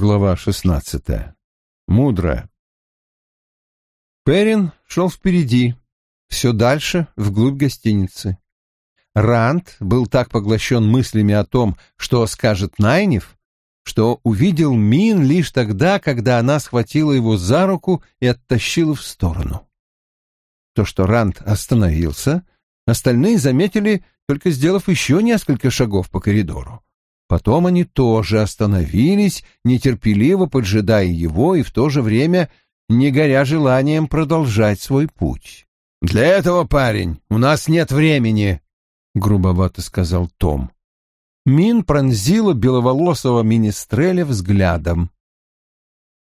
Глава шестнадцатая. Мудрая. Перин шел впереди, все дальше, вглубь гостиницы. Ранд был так поглощен мыслями о том, что скажет Найнев, что увидел Мин лишь тогда, когда она схватила его за руку и оттащила в сторону. То, что Ранд остановился, остальные заметили, только сделав еще несколько шагов по коридору. Потом они тоже остановились, нетерпеливо поджидая его и в то же время не горя желанием продолжать свой путь. «Для этого, парень, у нас нет времени», — грубовато сказал Том. Мин пронзила беловолосого министреля взглядом.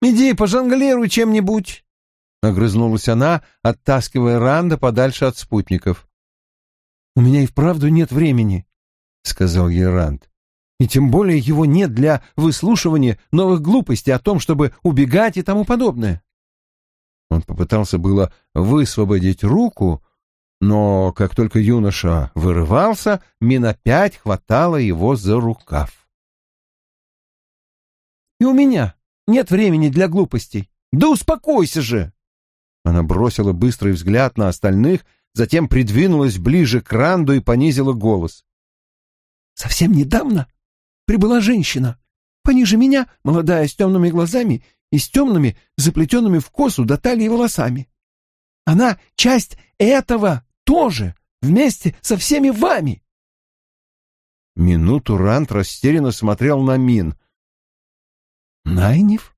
«Иди, пожонглируй чем-нибудь», — огрызнулась она, оттаскивая Ранда подальше от спутников. «У меня и вправду нет времени», — сказал ей Ранд. «И тем более его нет для выслушивания новых глупостей о том, чтобы убегать и тому подобное». Он попытался было высвободить руку, но как только юноша вырывался, Мин опять хватала его за рукав. «И у меня нет времени для глупостей. Да успокойся же!» Она бросила быстрый взгляд на остальных, затем придвинулась ближе к Ранду и понизила голос. «Совсем недавно прибыла женщина, пониже меня, молодая, с темными глазами и с темными, заплетенными в косу до талии волосами. Она часть этого тоже, вместе со всеми вами. Минуту Рант растерянно смотрел на Мин. Найнев?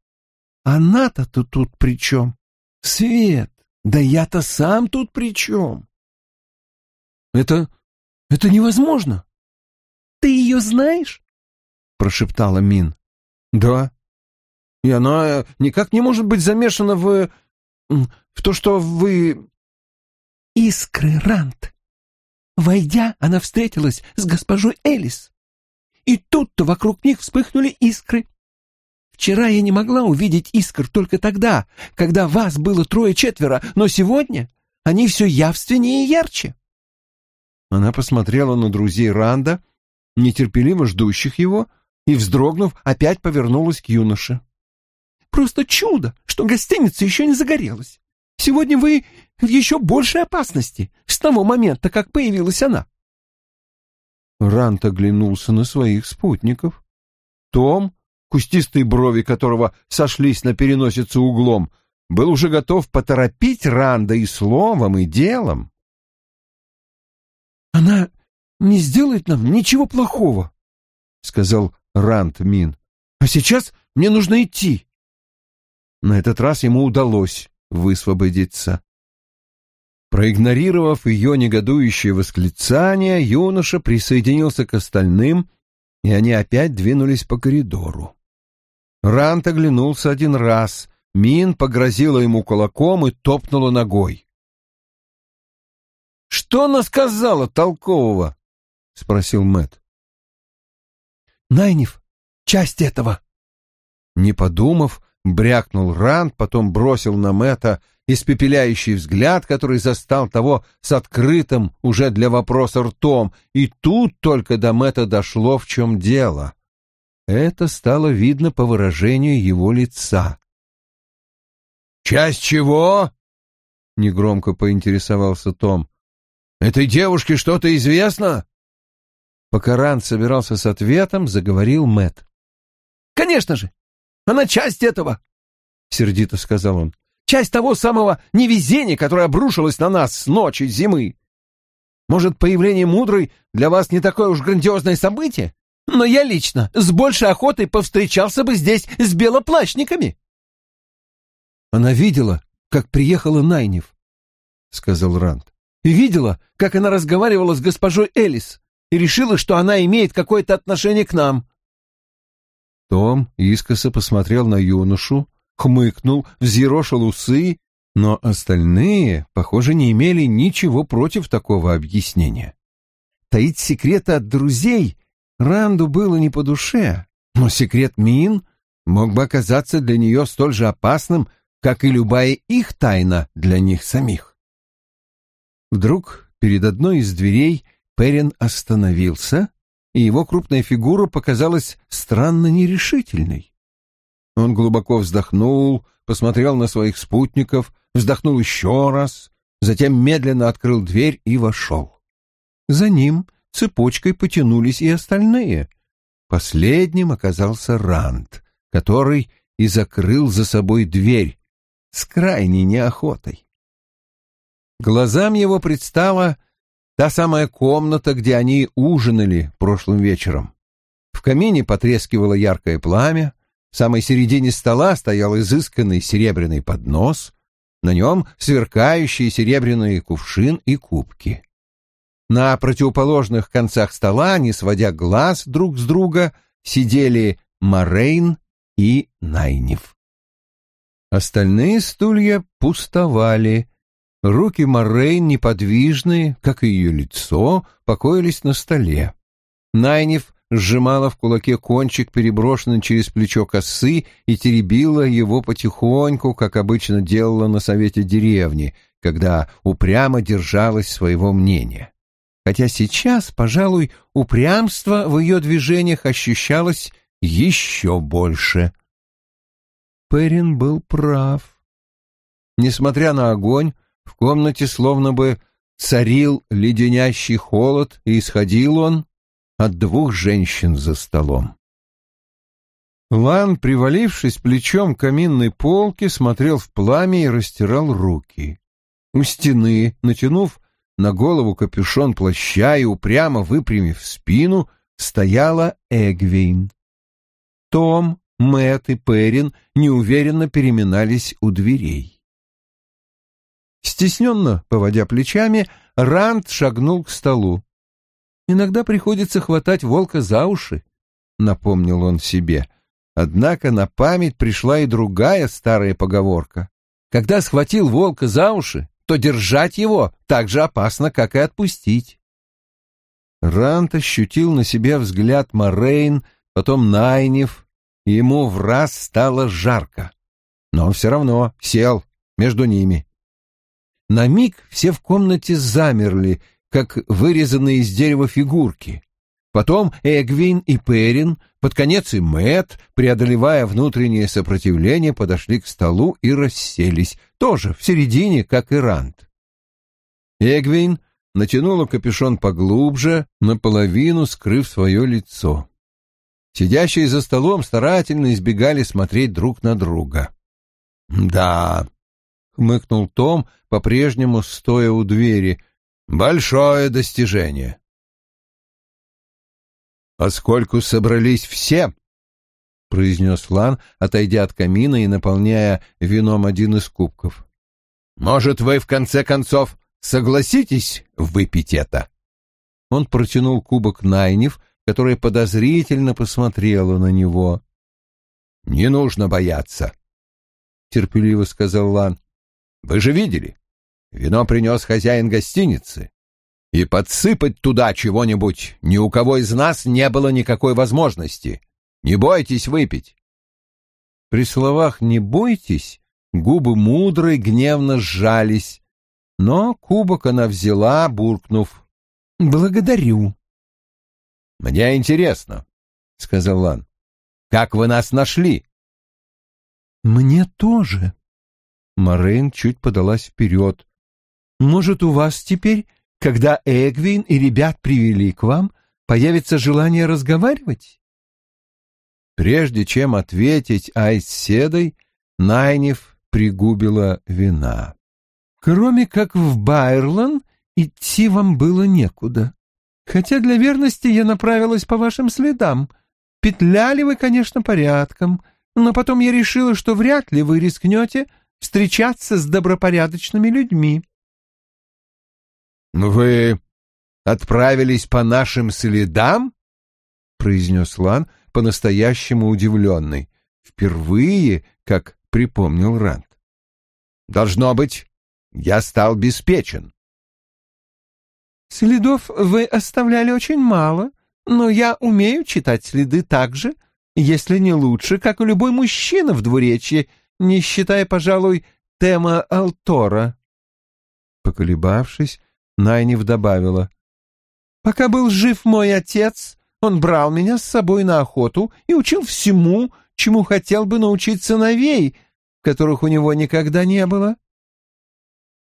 Она-то тут, тут при чем? Свет, да я-то сам тут при чем? Это... это невозможно. Ты ее знаешь? Прошептала Мин. Да. И она никак не может быть замешана в... в то, что вы... Искры, Рант. Войдя, она встретилась с госпожой Элис. И тут-то вокруг них вспыхнули искры. Вчера я не могла увидеть искр только тогда, когда вас было трое-четверо, но сегодня они все явственнее и ярче. Она посмотрела на друзей Ранда, нетерпеливо ждущих его, и, вздрогнув, опять повернулась к юноше. Просто чудо, что гостиница еще не загорелась. Сегодня вы в еще большей опасности с того момента, как появилась она. Рант оглянулся на своих спутников. Том, кустистые брови которого сошлись на переносице углом, был уже готов поторопить Ранда и словом, и делом. «Она не сделает нам ничего плохого», — сказал Ранд Мин. «А сейчас мне нужно идти». На этот раз ему удалось высвободиться. Проигнорировав ее негодующее восклицание, юноша присоединился к остальным, и они опять двинулись по коридору. Рант оглянулся один раз, Мин погрозила ему кулаком и топнула ногой. «Что она сказала толкового?» — спросил Мэт. «Найниф, часть этого». Не подумав, Брякнул Ранд, потом бросил на Мэтта испепеляющий взгляд, который застал того с открытым уже для вопроса ртом, и тут только до Мэтта дошло, в чем дело. Это стало видно по выражению его лица. «Часть чего?» — негромко поинтересовался Том. «Этой девушке что-то известно?» Пока Ранд собирался с ответом, заговорил Мэтт. «Конечно же! Она часть этого, — сердито сказал он. Часть того самого невезения, которое обрушилось на нас с ночи зимы. Может, появление мудрой для вас не такое уж грандиозное событие? Но я лично с большей охотой повстречался бы здесь с белоплащниками. Она видела, как приехала Найнев, — сказал Ранд. И видела, как она разговаривала с госпожой Элис, и решила, что она имеет какое-то отношение к нам. Том искоса посмотрел на юношу, хмыкнул, взъерошил усы, но остальные, похоже, не имели ничего против такого объяснения. Таить секреты от друзей Ранду было не по душе, но секрет Мин мог бы оказаться для нее столь же опасным, как и любая их тайна для них самих. Вдруг перед одной из дверей Перин остановился, и его крупная фигура показалась странно нерешительной. Он глубоко вздохнул, посмотрел на своих спутников, вздохнул еще раз, затем медленно открыл дверь и вошел. За ним цепочкой потянулись и остальные. Последним оказался Ранд, который и закрыл за собой дверь с крайней неохотой. Глазам его предстала та самая комната, где они ужинали прошлым вечером. В камине потрескивало яркое пламя, в самой середине стола стоял изысканный серебряный поднос, на нем сверкающие серебряные кувшин и кубки. На противоположных концах стола, не сводя глаз друг с друга, сидели Морейн и Найнев. Остальные стулья пустовали. Руки Морейн, неподвижные, как и ее лицо, покоились на столе. Найнев сжимала в кулаке кончик, переброшенный через плечо косы, и теребила его потихоньку, как обычно делала на совете деревни, когда упрямо держалась своего мнения. Хотя сейчас, пожалуй, упрямство в ее движениях ощущалось еще больше. Перин был прав. Несмотря на огонь, в комнате словно бы царил леденящий холод, и исходил он от двух женщин за столом. Лан, привалившись плечом к каминной полке, смотрел в пламя и растирал руки. У стены, натянув на голову капюшон плаща и упрямо выпрямив спину, стояла Эгвейн. Том, Мэтт и Перин неуверенно переминались у дверей. Стесненно, поводя плечами, Ранд шагнул к столу. Иногда приходится хватать волка за уши, — напомнил он себе. Однако на память пришла и другая старая поговорка. Когда схватил волка за уши, то держать его так же опасно, как и отпустить. Рант ощутил на себе взгляд Морейн, потом Найнев, и ему в раз стало жарко. Но он все равно сел между ними. На миг все в комнате замерли, как вырезанные из дерева фигурки. Потом Эгвин и Перин, под конец и Мэт, преодолевая внутреннее сопротивление, подошли к столу и расселись, тоже в середине, как и Рант. Эгвин натянула капюшон поглубже, наполовину скрыв свое лицо. Сидящие за столом старательно избегали смотреть друг на друга. «Да», — хмыкнул Том, по-прежнему стоя у двери, — «большое достижение». «Поскольку собрались все», — произнес Лан, отойдя от камина и наполняя вином один из кубков, — «может, вы в конце концов согласитесь выпить это?» Он протянул кубок Найнев, которая подозрительно посмотрела на него. «Не нужно бояться», — терпеливо сказал Лан. «Вы же видели, вино принес хозяин гостиницы, и подсыпать туда чего-нибудь ни у кого из нас не было никакой возможности. Не бойтесь выпить». При словах «не бойтесь» губы мудрой гневно сжались, но кубок она взяла, буркнув «благодарю». «Мне интересно», — сказал Лан. «Как вы нас нашли?» «Мне тоже». Морейн чуть подалась вперед. «Может, у вас теперь, когда Эгвин и ребят привели к вам, появится желание разговаривать?» Прежде чем ответить Айседой, Найнев пригубила вина. «Кроме как в Байрлан, идти вам было некуда. Хотя для верности я направилась по вашим следам. Петляли вы, конечно, порядком, но потом я решила, что вряд ли вы рискнете встречаться с добропорядочными людьми. «Вы отправились по нашим следам?» — произнес Лан, по-настоящему удивленный. Впервые, как припомнил Ранд. «Должно быть, я стал беспечен. Следов вы оставляли очень мало, но я умею читать следы так же, если не лучше, как и любой мужчина в двуречье, не считая, пожалуй, тема Алтора. Поколебавшись, Найнев добавила. «Пока был жив мой отец, Он брал меня с собой на охоту и учил всему, чему хотел бы научить сыновей, которых у него никогда не было.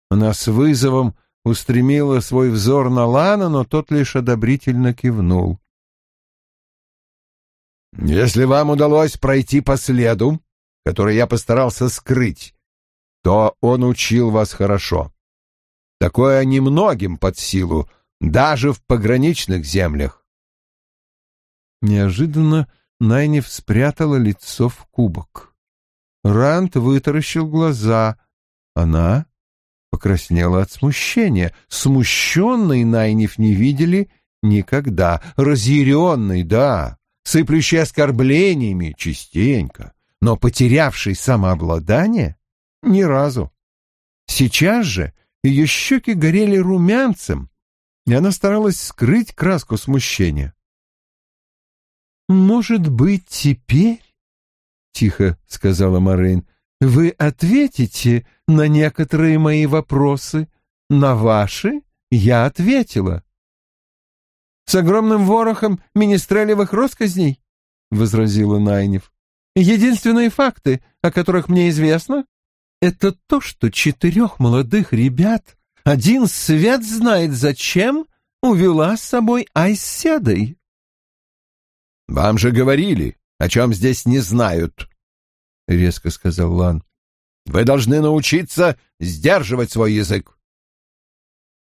Она с вызовом устремила свой взор на Лана, но тот лишь одобрительно кивнул. «Если вам удалось пройти по следу, который я постарался скрыть, то он учил вас хорошо. Такое немногим под силу, даже в пограничных землях». Неожиданно Найнев спрятала лицо в кубок. Рант вытаращил глаза. Она покраснела от смущения. Смущенной Найнев не видели никогда. Разъяренной, да, сыплющей оскорблениями частенько, но потерявшей самообладание ни разу. Сейчас же ее щеки горели румянцем, и она старалась скрыть краску смущения. «Может быть, теперь, — тихо сказала Морейн, — вы ответите на некоторые мои вопросы. На ваши я ответила». «С огромным ворохом министрелевых росказней?» — возразила Найнев. «Единственные факты, о которых мне известно, это то, что четырех молодых ребят один свет знает зачем увела с собой Айседой. «Вам же говорили, о чем здесь не знают», — резко сказал Лан. «Вы должны научиться сдерживать свой язык».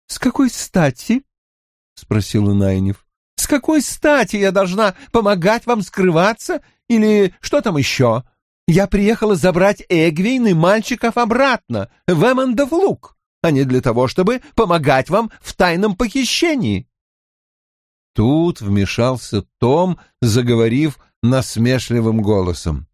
«С какой стати?» — спросила Найнев. «С какой стати я должна помогать вам скрываться? Или что там еще? Я приехала забрать Эгвейн и мальчиков обратно, в Эммондов луг, а не для того, чтобы помогать вам в тайном похищении». Тут вмешался Том, заговорив насмешливым голосом.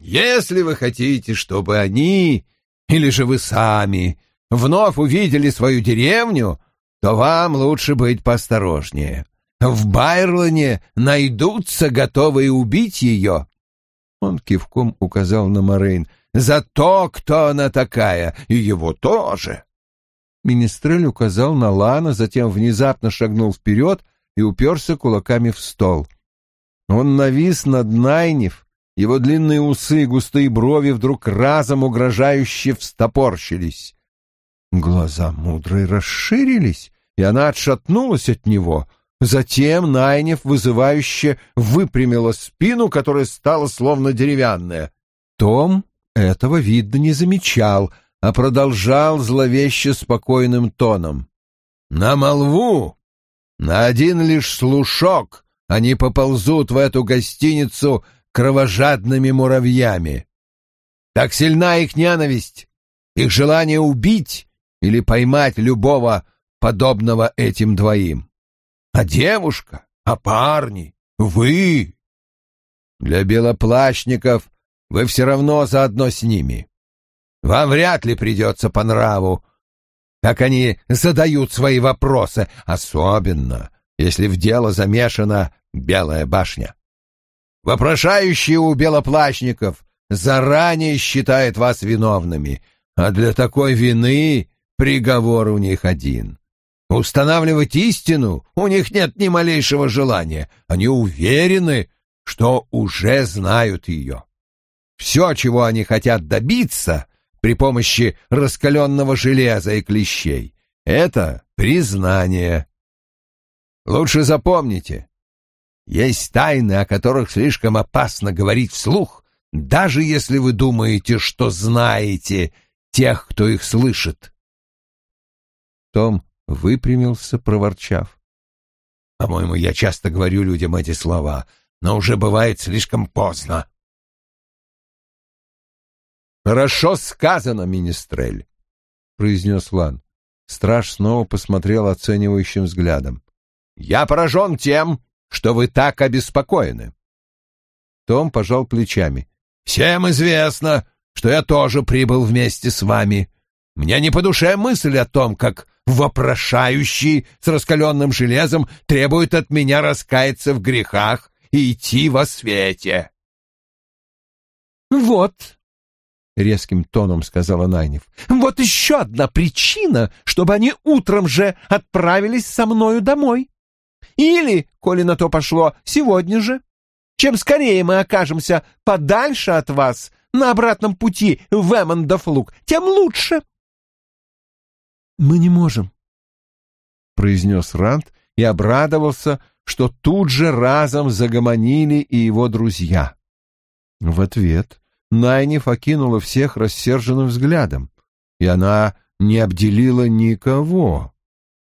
«Если вы хотите, чтобы они, или же вы сами, вновь увидели свою деревню, то вам лучше быть поосторожнее. В Байрлоне найдутся готовые убить ее». Он кивком указал на Морейн. «За то, кто она такая, и его тоже». Министрель указал на Лана, затем внезапно шагнул вперед и уперся кулаками в стол. Он навис над Найнев, его длинные усы и густые брови вдруг разом угрожающе встопорщились. Глаза мудрой расширились, и она отшатнулась от него. Затем Найнев вызывающе выпрямила спину, которая стала словно деревянная. Том этого, видно, не замечал, а продолжал зловеще спокойным тоном. «На молву на один лишь слушок они поползут в эту гостиницу кровожадными муравьями. Так сильна их ненависть, их желание убить или поймать любого подобного этим двоим. А девушка, а парни, вы... Для белоплащников вы все равно заодно с ними. Вам вряд ли придется по нраву как они задают свои вопросы, особенно если в дело замешана Белая башня. Вопрошающие у белоплащников заранее считают вас виновными, а для такой вины приговор у них один. Устанавливать истину у них нет ни малейшего желания. Они уверены, что уже знают ее. Все, чего они хотят добиться, при помощи раскаленного железа и клещей. Это признание. Лучше запомните, есть тайны, о которых слишком опасно говорить вслух, даже если вы думаете, что знаете тех, кто их слышит. Том выпрямился, проворчав. По-моему, я часто говорю людям эти слова, но уже бывает слишком поздно. «Хорошо сказано, министрель», — произнес Лан. Страж снова посмотрел оценивающим взглядом. «Я поражен тем, что вы так обеспокоены». Том пожал плечами. «Всем известно, что я тоже прибыл вместе с вами. Мне не по душе мысль о том, как вопрошающий с раскаленным железом требует от меня раскаяться в грехах и идти во свете». «Вот», — резким тоном сказала Найнев. «Вот еще одна причина, чтобы они утром же отправились со мною домой. Или, коли на то пошло, сегодня же. Чем скорее мы окажемся подальше от вас на обратном пути в Эммондов луг, тем лучше. Мы не можем, произнес Рант и обрадовался, что тут же разом загомонили и его друзья. В ответ Найниф окинула всех рассерженным взглядом, и она не обделила никого.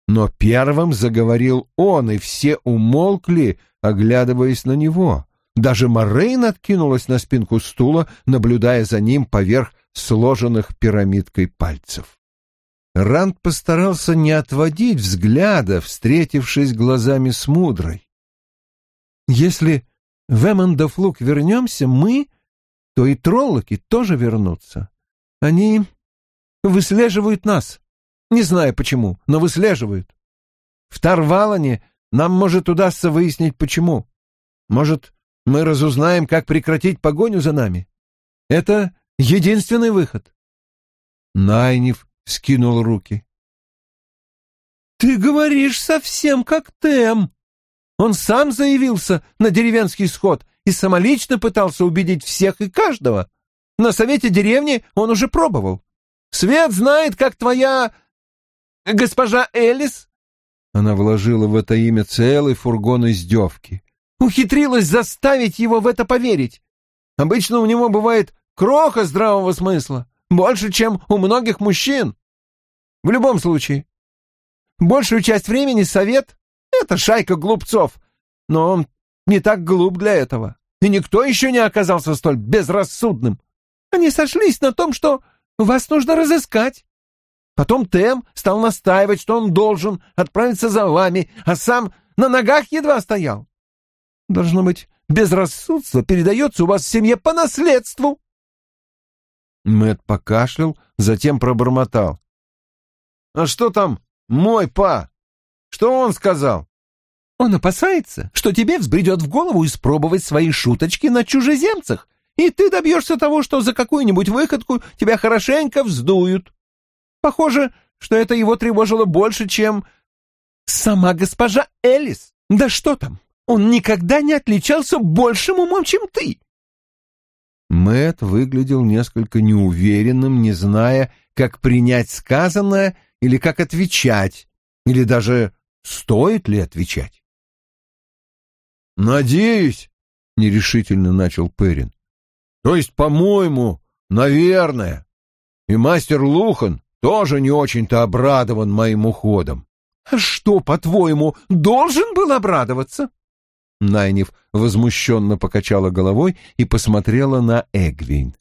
Но первым заговорил он, и все умолкли, оглядываясь на него. Даже Морейн откинулась на спинку стула, наблюдая за ним поверх сложенных пирамидкой пальцев. Ранд постарался не отводить взгляда, встретившись глазами с мудрой. «Если в Эммондофлук вернемся, мы, то и троллоки тоже вернутся. Они выслеживают нас. Не знаю почему, но выслеживают. В Тарвалане нам, может, удастся выяснить, почему. Может, мы разузнаем, как прекратить погоню за нами. Это единственный выход». Найниф скинул руки. «Ты говоришь совсем как Тем. Он сам заявился на деревенский сход и самолично пытался убедить всех и каждого. На совете деревни он уже пробовал. Свет знает, как твоя... госпожа Элис...» Она вложила в это имя целый фургон издевки. Ухитрилась заставить его в это поверить. Обычно у него бывает кроха здравого смысла, больше, чем у многих мужчин. В любом случае, большую часть времени совет — это шайка глупцов, но он не так глуп для этого, и никто еще не оказался столь безрассудным. Они сошлись на том, что вас нужно разыскать. Потом Тем стал настаивать, что он должен отправиться за вами, а сам на ногах едва стоял. Должно быть, безрассудство передается у вас в семье по наследству. Мэт покашлял, затем пробормотал. А что там мой па? Что он сказал? Он опасается, что тебе взбредет в голову испробовать свои шуточки на чужеземцах, и ты добьешься того, что за какую-нибудь выходку тебя хорошенько вздуют. Похоже, что это его тревожило больше, чем сама госпожа Элис. Да что там, он никогда не отличался большим умом, чем ты. Мэт выглядел несколько неуверенным, не зная, как принять сказанное или как отвечать, или даже стоит ли отвечать. «Надеюсь», — нерешительно начал Перин. «То есть, по-моему, наверное. И мастер Лухан тоже не очень-то обрадован моим уходом». «А что, по-твоему, должен был обрадоваться?» Найнев возмущенно покачала головой и посмотрела на Эгвин.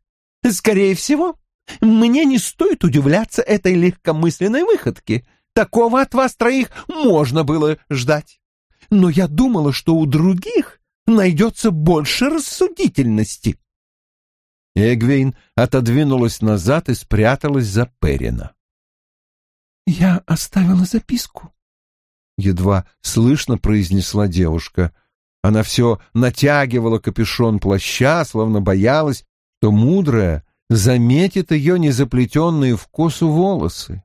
«Скорее всего, мне не стоит удивляться этой легкомысленной выходке. Такого от вас троих можно было ждать. Но я думала, что у других найдется больше рассудительности». Эгвейн отодвинулась назад и спряталась за Перина. «Я оставила записку», — едва слышно произнесла девушка. Она все натягивала капюшон плаща, словно боялась, что мудрая заметит ее незаплетенные в косу волосы.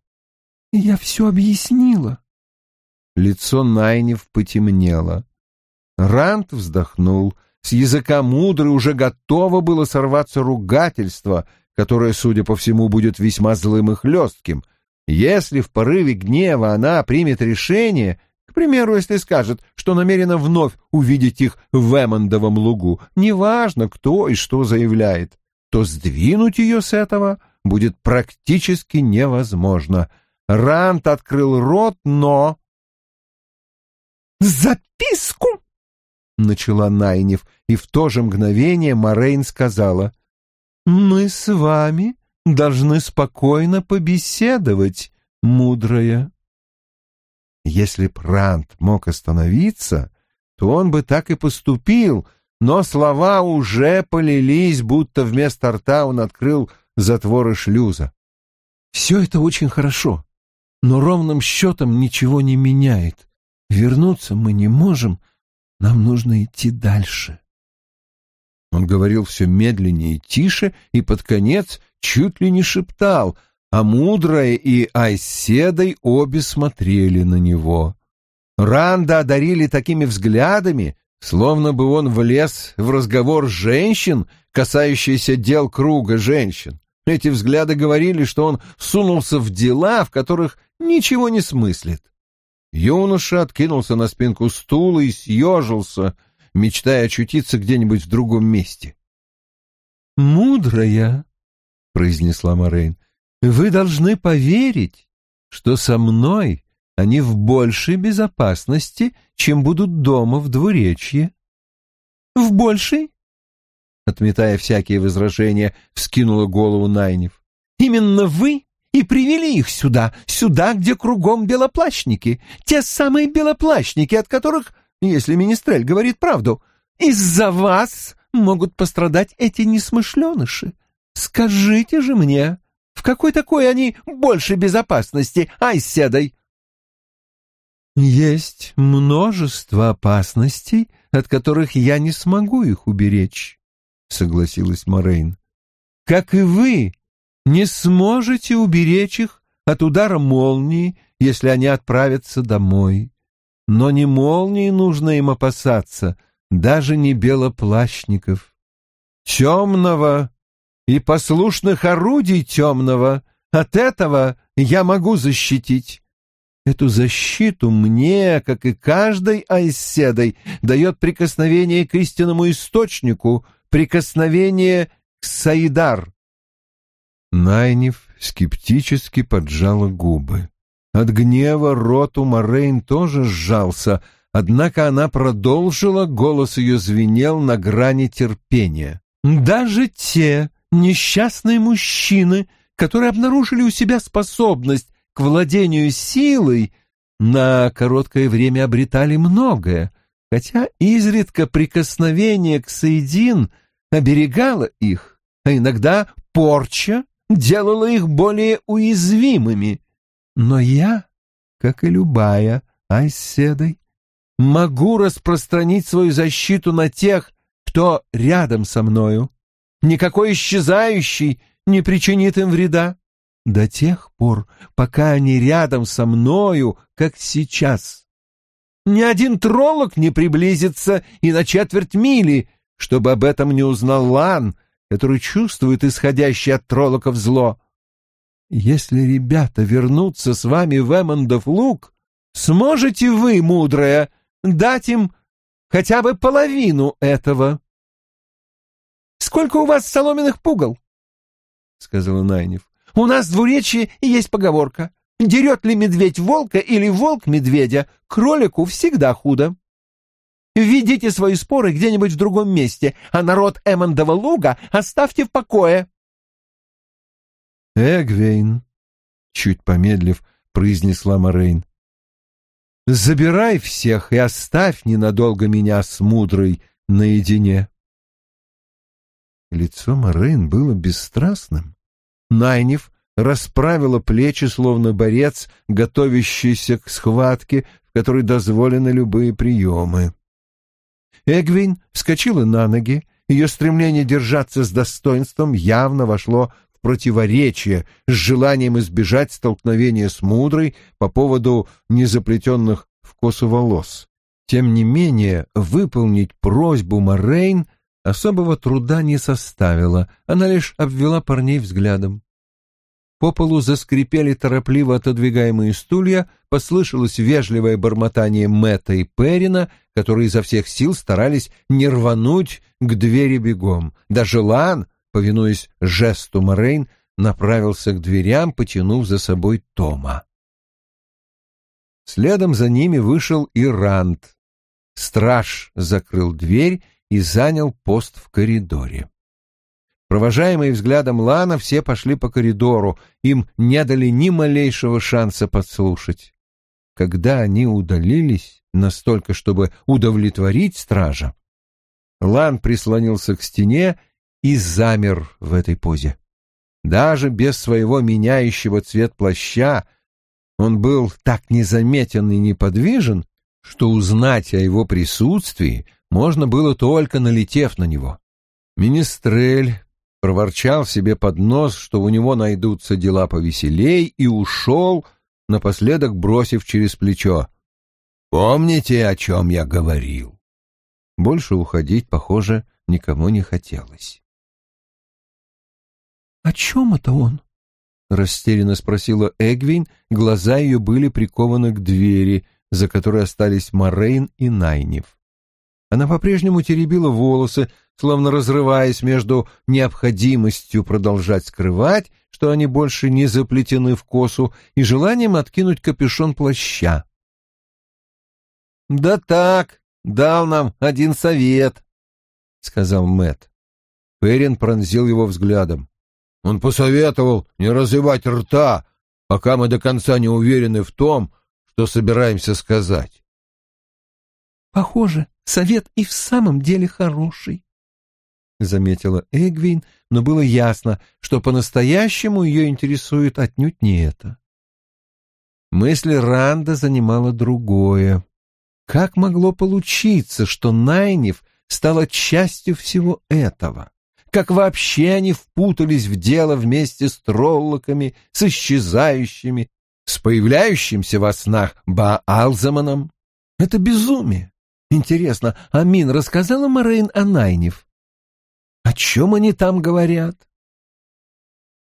«Я все объяснила». Лицо Найнев потемнело. Рант вздохнул. С языка мудрый уже готово было сорваться ругательство, которое, судя по всему, будет весьма злым и хлестким. Если в порыве гнева она примет решение, к примеру, если скажет, что намерена вновь увидеть их в Эммондовом лугу, неважно, кто и что заявляет, то сдвинуть ее с этого будет практически невозможно. Рант открыл рот, но... «Записку!» — начала Найнев, и в то же мгновение Морейн сказала. «Мы с вами должны спокойно побеседовать, мудрая». Если б Рант мог остановиться, то он бы так и поступил — но слова уже полились, будто вместо рта он открыл затворы шлюза. Все это очень хорошо, но ровным счетом ничего не меняет. Вернуться мы не можем, нам нужно идти дальше. Он говорил все медленнее и тише, и под конец чуть ли не шептал, а мудрая и Айседой обе смотрели на него. Ранда одарили такими взглядами, словно бы он влез в разговор женщин, касающийся дел круга женщин. Эти взгляды говорили, что он сунулся в дела, в которых ничего не смыслит. Юноша откинулся на спинку стула и съежился, мечтая очутиться где-нибудь в другом месте. «Мудрая», — произнесла Морейн, — «вы должны поверить, что со мной они в большей безопасности, чем будут дома в двуречье». «В большей?» Отметая всякие возражения, вскинула голову Найнев. «Именно вы и привели их сюда, сюда, где кругом белоплащники, те самые белоплащники, от которых, если Министрель говорит правду, из-за вас могут пострадать эти несмышленыши. Скажите же мне, в какой такой они больше безопасности, Айседой?» «Есть множество опасностей, от которых я не смогу их уберечь», — согласилась Морейн. «Как и вы не сможете уберечь их от удара молнии, если они отправятся домой. Но не молнии нужно им опасаться, даже не белоплащников. Темного и послушных орудий темного от этого я могу защитить. Эту защиту мне, как и каждой айседой, дает прикосновение к истинному источнику, прикосновение к Саидар. Найнев скептически поджала губы. От гнева рот у Морейн тоже сжался, однако она продолжила, голос ее звенел на грани терпения. «Даже те несчастные мужчины, которые обнаружили у себя способность к владению силой, на короткое время обретали многое, хотя изредка прикосновение к Саидин оберегало их, а иногда порча делало их более уязвимыми. Но я, как и любая Айседой, могу распространить свою защиту на тех, кто рядом со мною. Никакой исчезающий не причинит им вреда до тех пор, пока они рядом со мною, как сейчас. Ни один троллок не приблизится и на четверть мили, чтобы об этом не узнал Лан который чувствует исходящее от троллоков зло. Если ребята вернутся с вами в Эммондов луг, сможете вы, мудрая, дать им хотя бы половину этого? «Сколько у вас соломенных пугал?» — сказала Найнев. «У нас в двуречье есть поговорка. Дерет ли медведь волка или волк медведя, кролику всегда худо». Ведите свои споры где-нибудь в другом месте, а народ Эммондова луга оставьте в покое. Эгвейн, чуть помедлив, произнесла Морейн. Забирай всех и оставь ненадолго меня с мудрой наедине. Лицо Морейн было бесстрастным. Найнев расправила плечи, словно борец, готовящийся к схватке, в которой дозволены любые приемы. Эгвин вскочила на ноги, ее стремление держаться с достоинством явно вошло в противоречие с желанием избежать столкновения с мудрой по поводу незаплетенных в косу волос. Тем не менее, выполнить просьбу Морейн особого труда не составило, она лишь обвела парней взглядом. По полу заскрипели торопливо отодвигаемые стулья, послышалось вежливое бормотание Мэтта и Перина, которые изо всех сил старались не рвануть к двери бегом. Даже Лан, повинуясь жесту Морейн, направился к дверям, потянув за собой Тома. Следом за ними вышел и Рант. Страж закрыл дверь и занял пост в коридоре. Провожаемые взглядом Лана, все пошли по коридору, им не дали ни малейшего шанса подслушать. Когда они удалились настолько, чтобы удовлетворить стража, Лан прислонился к стене и замер в этой позе. Даже без своего меняющего цвет плаща он был так незаметен и неподвижен, что узнать о его присутствии можно было только налетев на него. Министрель проворчал себе под нос, что у него найдутся дела повеселей, и ушел, напоследок бросив через плечо. Помните, о чем я говорил?» Больше уходить, похоже, никому не хотелось. «О чем это он?» — растерянно спросила Эгвин. Глаза ее были прикованы к двери, за которой остались Морейн и Найнев. Она по-прежнему теребила волосы, словно разрываясь между необходимостью продолжать скрывать, что они больше не заплетены в косу, и желанием откинуть капюшон плаща. «Да так, дал нам один совет», — сказал Мэт. Перин пронзил его взглядом. «Он посоветовал не разевать рта, пока мы до конца не уверены в том, что собираемся сказать». «Похоже, совет и в самом деле хороший», — заметила Эгвин, но было ясно, что по-настоящему ее интересует отнюдь не это. Мысли Ранда занимало другое. Как могло получиться, что Найнев стала частью всего этого? Как вообще они впутались в дело вместе с троллоками, с исчезающими, с появляющимся во снах Баалзаманом? Это безумие. Интересно, Амин рассказала Морейн о Найнев? О чем они там говорят?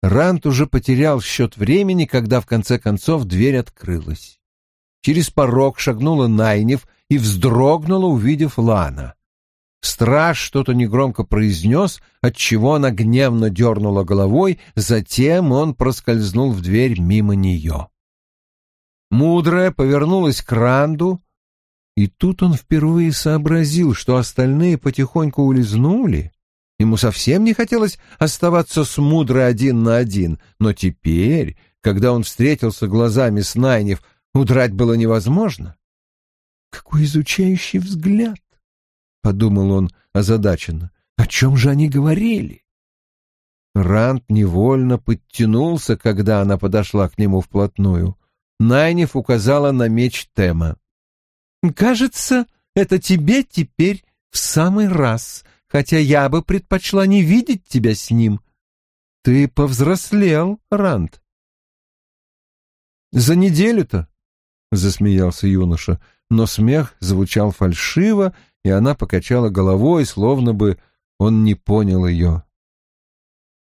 Рант уже потерял счет времени, когда в конце концов дверь открылась. Через порог шагнула Найнев и вздрогнула, увидев Лана. Страж что-то негромко произнес, отчего она гневно дернула головой, затем он проскользнул в дверь мимо нее. Мудрая повернулась к Ранду, и тут он впервые сообразил, что остальные потихоньку улизнули. Ему совсем не хотелось оставаться с Мудрой один на один, но теперь, когда он встретился глазами с Найнев, удрать было невозможно. Какой изучающий взгляд! — подумал он озадаченно. О чем же они говорили? Рант невольно подтянулся, когда она подошла к нему вплотную. Найнев указала на меч Тема. «Кажется, это тебе теперь в самый раз, хотя я бы предпочла не видеть тебя с ним. Ты повзрослел, Рант». «За неделю-то?» — засмеялся юноша но смех звучал фальшиво, и она покачала головой, словно бы он не понял ее.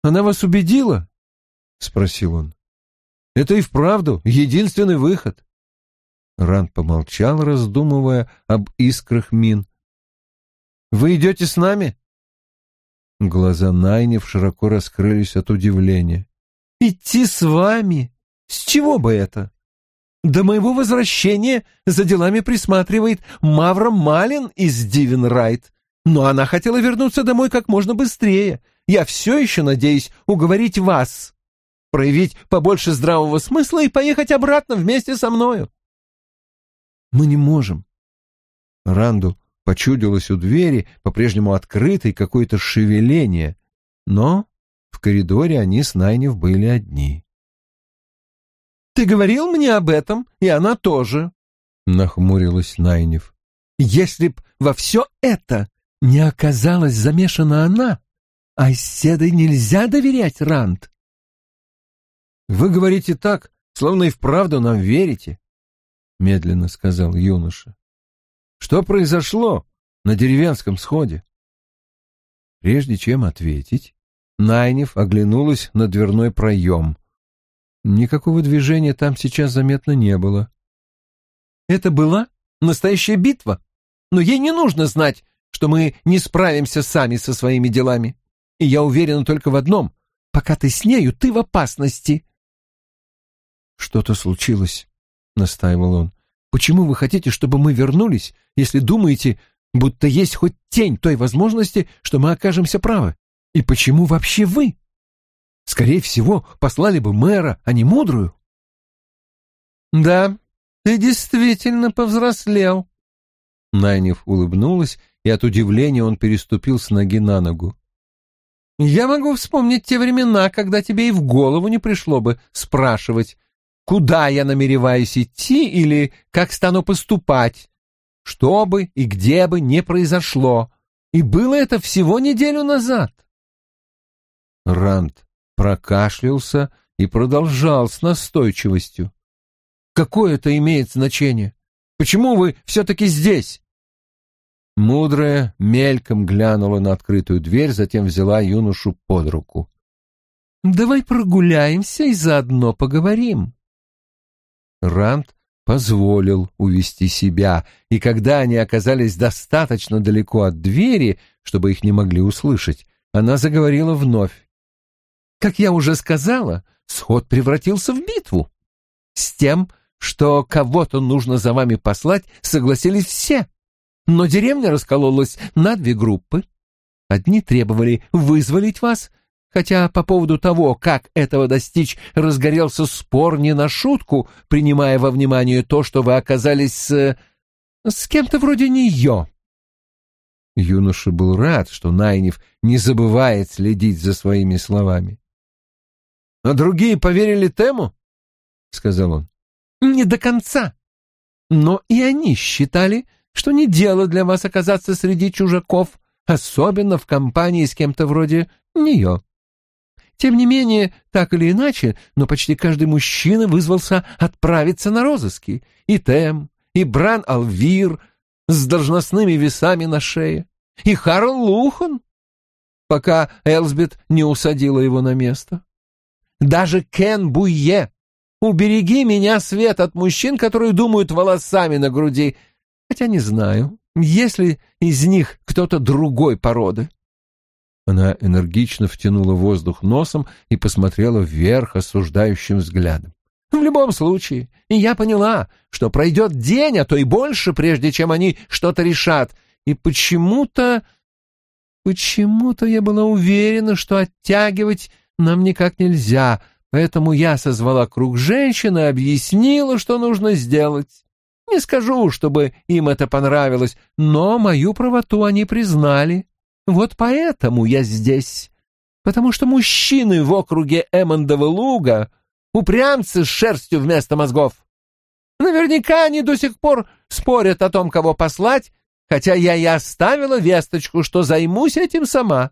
«Она вас убедила?» — спросил он. «Это и вправду единственный выход». Ранд помолчал, раздумывая об искрах мин. «Вы идете с нами?» Глаза Найнев широко раскрылись от удивления. «Идти с вами? С чего бы это?» До моего возвращения за делами присматривает Мавра Малин из Дивенрайт, но она хотела вернуться домой как можно быстрее. Я все еще надеюсь уговорить вас, проявить побольше здравого смысла и поехать обратно вместе со мною. Мы не можем. Ранду почудилось у двери, по-прежнему открытой, какое-то шевеление, но в коридоре они с Найнев были одни. Ты говорил мне об этом, и она тоже, — нахмурилась Найнев. Если б во все это не оказалась замешана она, а седой нельзя доверять, Ранд. Вы говорите так, словно и вправду нам верите, — медленно сказал юноша. Что произошло на деревенском сходе? Прежде чем ответить, Найнев оглянулась на дверной проем — Никакого движения там сейчас заметно не было. Это была настоящая битва, но ей не нужно знать, что мы не справимся сами со своими делами. И я уверена только в одном — пока ты с нею, ты в опасности. Что-то случилось, — настаивал он. Почему вы хотите, чтобы мы вернулись, если думаете, будто есть хоть тень той возможности, что мы окажемся правы? И почему вообще вы? Скорее всего, послали бы мэра, а не мудрую. «Да, ты действительно повзрослел». Найнев улыбнулась, и от удивления он переступил с ноги на ногу. «Я могу вспомнить те времена, когда тебе и в голову не пришло бы спрашивать, куда я намереваюсь идти или как стану поступать, что бы и где бы не произошло. И было это всего неделю назад». Ранд прокашлялся и продолжал с настойчивостью. Какое это имеет значение? Почему вы все-таки здесь?» Мудрая мельком глянула на открытую дверь, затем взяла юношу под руку. «Давай прогуляемся и заодно поговорим». Ранд позволил увести себя, и когда они оказались достаточно далеко от двери, чтобы их не могли услышать, она заговорила вновь. «Как я уже сказала, сход превратился в битву. С тем, что кого-то нужно за вами послать, согласились все. Но деревня раскололась на две группы. Одни требовали вызволить вас, хотя по поводу того, как этого достичь, разгорелся спор не на шутку, принимая во внимание то, что вы оказались с... с кем-то вроде нее. Юноша был рад, что Найнев не забывает следить за своими словами. «А другие поверили Тему?» — сказал он. «Не до конца. Но и они считали, что не дело для вас оказаться среди чужаков, особенно в компании с кем-то вроде нее. Тем не менее, так или иначе, но почти каждый мужчина вызвался отправиться на розыски. И Тем, и Бран Алвир с должностными весами на шее, и Харл Лухан, пока Элсбет не усадила его на место. Даже Кен Буйе. Убереги меня, Свет, от мужчин, которые думают волосами на груди, хотя не знаю, есть ли из них кто-то другой породы. Она энергично втянула воздух носом и посмотрела вверх осуждающим взглядом. В любом случае, я поняла, что пройдет день, а то и больше, прежде чем они что-то решат, и почему-то... Почему-то я была уверена, что оттягивать нам никак нельзя, поэтому я созвала круг женщин и объяснила, что нужно сделать. Не скажу, чтобы им это понравилось, но мою правоту они признали. Вот поэтому я здесь. Потому что мужчины в округе Эммондова луга — упрямцы с шерстью вместо мозгов. Наверняка они до сих пор спорят о том, кого послать, хотя я и оставила весточку, что займусь этим сама.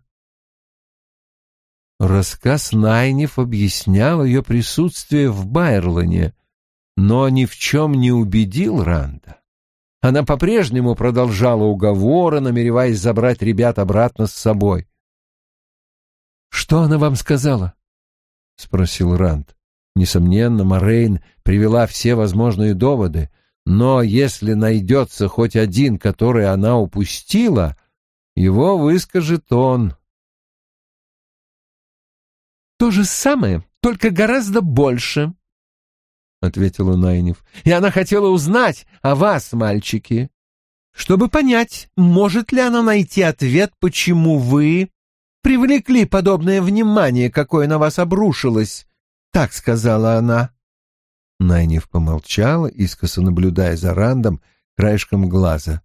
Рассказ Найнев объяснял ее присутствие в Байерлоне, но ни в чем не убедил Ранда. Она по-прежнему продолжала уговоры, намереваясь забрать ребят обратно с собой. «Что она вам сказала?» — спросил Ранд. Несомненно, Морейн привела все возможные доводы, но если найдется хоть один, который она упустила, его выскажет он. «То же самое, только гораздо больше», — ответила Найнев. «И она хотела узнать о вас, мальчики, чтобы понять, может ли она найти ответ, почему вы привлекли подобное внимание, какое на вас обрушилось. Так сказала она». Найнев помолчала, искоса наблюдая за Рандом краешком глаза.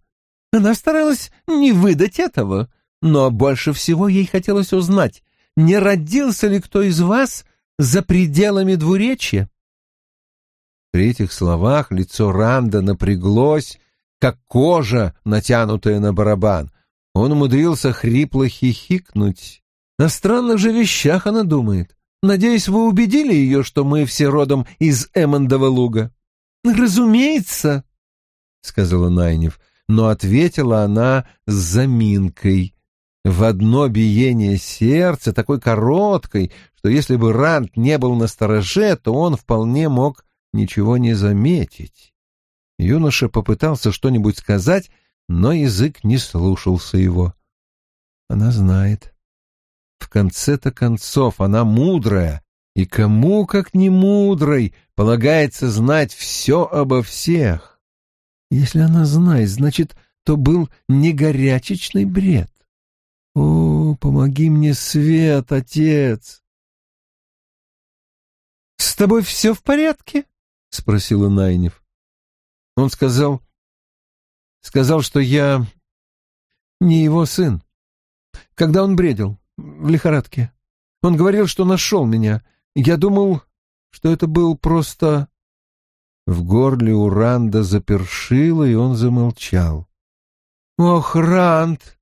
Она старалась не выдать этого, но больше всего ей хотелось узнать, не родился ли кто из вас за пределами двуречья. При этих словах лицо Ранда напряглось, как кожа, натянутая на барабан. Он умудрился хрипло хихикнуть. О странных же вещах она думает. Надеюсь, вы убедили ее, что мы все родом из Эммондова луга. Разумеется, сказала Найнев, но ответила она с заминкой. В одно биение сердца, такой короткой, что если бы Ранд не был на стороже, то он вполне мог ничего не заметить. Юноша попытался что-нибудь сказать, но язык не слушался его. Она знает. В конце-то концов, она мудрая, и кому, как не мудрой, полагается знать все обо всех. Если она знает, значит, то был не горячечный бред. О, помоги мне, свет, отец! — С тобой все в порядке? — спросила Найнев. Он сказал... Сказал, что я не его сын. Когда он бредил, в лихорадке. Он говорил, что нашел меня. Я думал, что это был просто... В горле у Ранда запершило, и он замолчал. «Ох, Ранд!»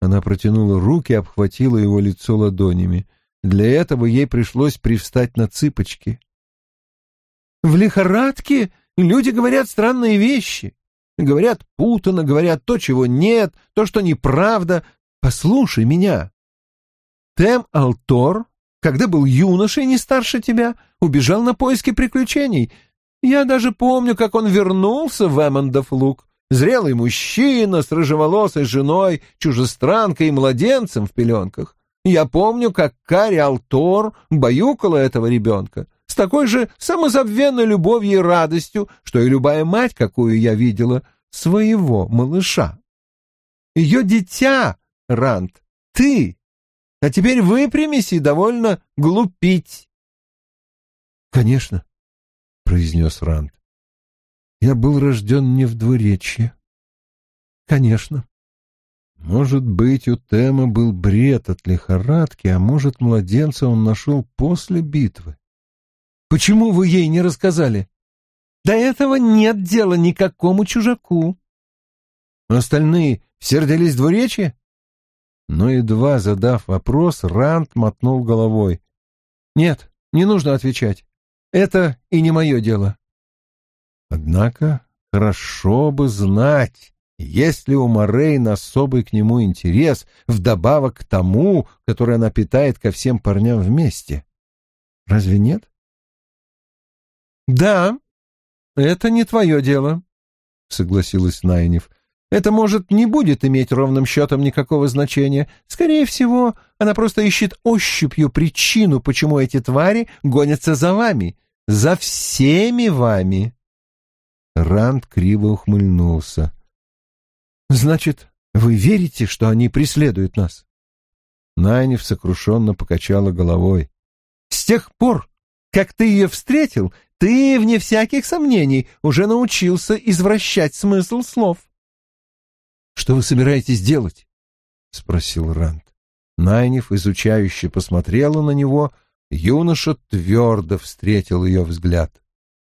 Она протянула руки и обхватила его лицо ладонями. Для этого ей пришлось привстать на цыпочки. В лихорадке люди говорят странные вещи. Говорят путано, говорят то, чего нет, то, что неправда. Послушай меня. Тем Алтор, когда был юношей не старше тебя, убежал на поиски приключений. Я даже помню, как он вернулся в Эммондов луг. Зрелый мужчина с рыжеволосой женой, чужестранкой и младенцем в пеленках. Я помню, как Кари Алтор баюкала этого ребенка с такой же самозабвенной любовью и радостью, что и любая мать, какую я видела, своего малыша. Ее дитя, Рант, ты. А теперь выпрямись и довольно глупить. Конечно, произнес Рант. Я был рожден не в двуречье. Конечно. Может быть, у Тема был бред от лихорадки, а может, младенца он нашел после битвы. Почему вы ей не рассказали? До этого нет дела никакому чужаку. Остальные в двуречье? Но едва задав вопрос, Рант мотнул головой. Нет, не нужно отвечать. Это и не мое дело. Однако хорошо бы знать, есть ли у Морейн особый к нему интерес, вдобавок к тому, который она питает ко всем парням вместе. Разве нет? «Да, это не твое дело», — согласилась Найнев. «Это, может, не будет иметь ровным счетом никакого значения. Скорее всего, она просто ищет ощупью причину, почему эти твари гонятся за вами, за всеми вами». Ранд криво ухмыльнулся. «Значит, вы верите, что они преследуют нас?» Найнев сокрушенно покачала головой. «С тех пор, как ты ее встретил, ты, вне всяких сомнений, уже научился извращать смысл слов. — Что вы собираетесь делать? — спросил Ранд. Найниф изучающе посмотрела на него, юноша твердо встретил ее взгляд.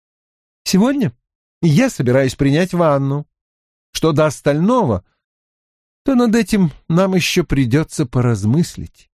— Сегодня я собираюсь принять ванну. Что до остального, то над этим нам еще придется поразмыслить.